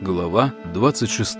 Глава 26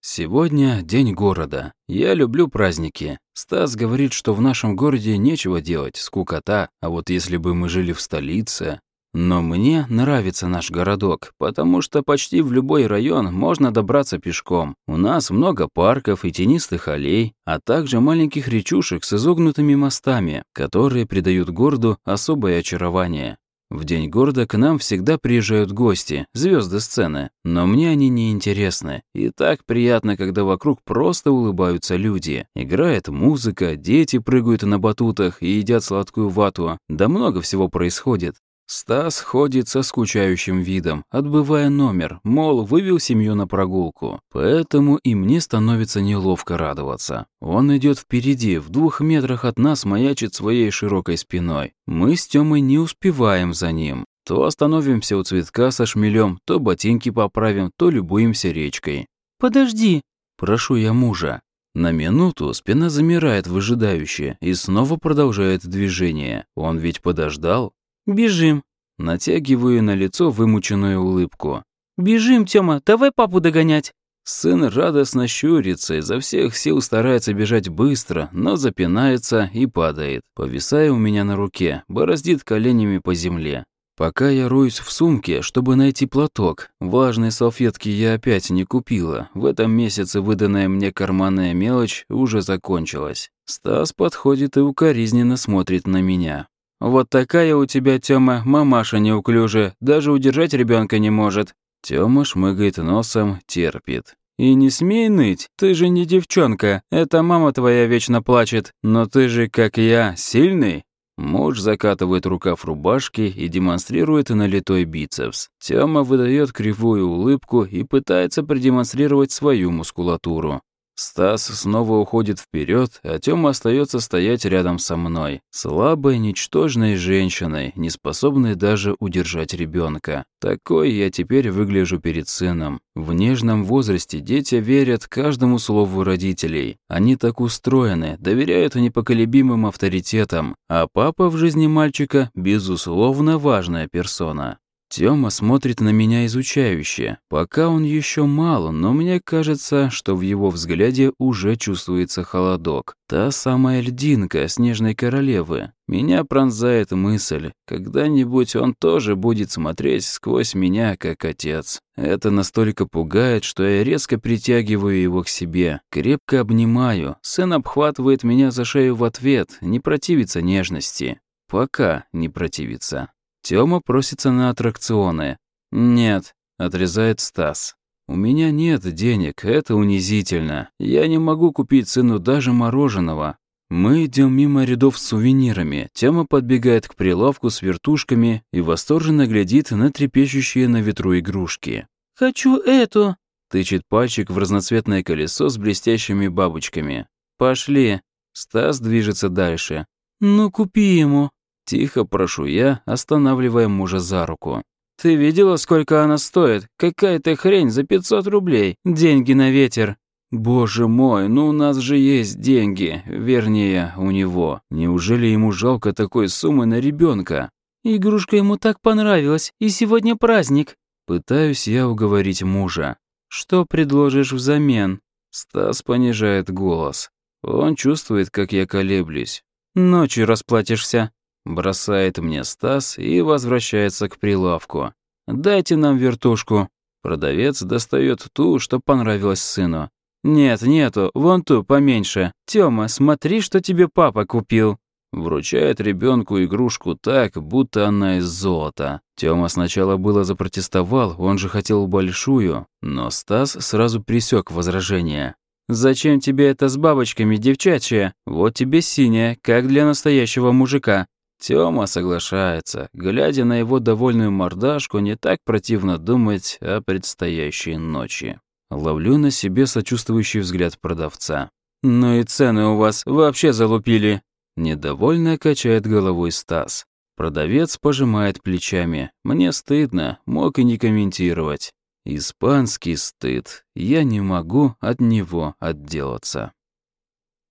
Сегодня день города. Я люблю праздники. Стас говорит, что в нашем городе нечего делать, скукота, а вот если бы мы жили в столице... Но мне нравится наш городок, потому что почти в любой район можно добраться пешком. У нас много парков и тенистых аллей, а также маленьких речушек с изогнутыми мостами, которые придают городу особое очарование. В день города к нам всегда приезжают гости, звезды сцены, но мне они не интересны. И так приятно, когда вокруг просто улыбаются люди. Играет музыка, дети прыгают на батутах и едят сладкую вату. Да много всего происходит. Стас ходит со скучающим видом, отбывая номер, мол, вывел семью на прогулку. Поэтому и мне становится неловко радоваться. Он идет впереди, в двух метрах от нас маячит своей широкой спиной. Мы с Тёмой не успеваем за ним. То остановимся у цветка со шмелем, то ботинки поправим, то любуемся речкой. «Подожди!» Прошу я мужа. На минуту спина замирает выжидающе и снова продолжает движение. Он ведь подождал. «Бежим!» Натягиваю на лицо вымученную улыбку. «Бежим, Тёма, давай папу догонять!» Сын радостно щурится, изо всех сил старается бежать быстро, но запинается и падает, повисая у меня на руке, бороздит коленями по земле. Пока я роюсь в сумке, чтобы найти платок, влажные салфетки я опять не купила. В этом месяце выданная мне карманная мелочь уже закончилась. Стас подходит и укоризненно смотрит на меня. «Вот такая у тебя, Тёма, мамаша неуклюжая, даже удержать ребенка не может». Тёма шмыгает носом, терпит. «И не смей ныть, ты же не девчонка, это мама твоя вечно плачет, но ты же, как я, сильный». Муж закатывает рукав рубашки и демонстрирует налитой бицепс. Тёма выдает кривую улыбку и пытается продемонстрировать свою мускулатуру. Стас снова уходит вперед, а Тёма остается стоять рядом со мной. Слабой, ничтожной женщиной, не способной даже удержать ребенка. Такой я теперь выгляжу перед сыном. В нежном возрасте дети верят каждому слову родителей. Они так устроены, доверяют непоколебимым авторитетам, а папа в жизни мальчика, безусловно, важная персона. Тёма смотрит на меня изучающе. Пока он еще мал, но мне кажется, что в его взгляде уже чувствуется холодок. Та самая льдинка снежной королевы. Меня пронзает мысль, когда-нибудь он тоже будет смотреть сквозь меня, как отец. Это настолько пугает, что я резко притягиваю его к себе, крепко обнимаю. Сын обхватывает меня за шею в ответ, не противится нежности. Пока не противится. Тёма просится на аттракционы. «Нет», — отрезает Стас. «У меня нет денег, это унизительно. Я не могу купить сыну даже мороженого. Мы идем мимо рядов с сувенирами. Тёма подбегает к прилавку с вертушками и восторженно глядит на трепещущие на ветру игрушки. «Хочу эту!» — тычет пальчик в разноцветное колесо с блестящими бабочками. «Пошли!» Стас движется дальше. «Ну, купи ему!» Тихо прошу я, останавливая мужа за руку. «Ты видела, сколько она стоит? Какая-то хрень за 500 рублей. Деньги на ветер». «Боже мой, ну у нас же есть деньги. Вернее, у него. Неужели ему жалко такой суммы на ребенка? «Игрушка ему так понравилась, и сегодня праздник». Пытаюсь я уговорить мужа. «Что предложишь взамен?» Стас понижает голос. Он чувствует, как я колеблюсь. «Ночью расплатишься». Бросает мне Стас и возвращается к прилавку. «Дайте нам вертушку». Продавец достает ту, что понравилась сыну. «Нет, нету, вон ту, поменьше. Тёма, смотри, что тебе папа купил». Вручает ребенку игрушку так, будто она из золота. Тёма сначала было запротестовал, он же хотел большую, но Стас сразу присек возражение. «Зачем тебе это с бабочками, девчачья? Вот тебе синяя, как для настоящего мужика. Тёма соглашается. Глядя на его довольную мордашку, не так противно думать о предстоящей ночи. Ловлю на себе сочувствующий взгляд продавца. «Ну и цены у вас вообще залупили!» Недовольно качает головой Стас. Продавец пожимает плечами. Мне стыдно, мог и не комментировать. Испанский стыд. Я не могу от него отделаться.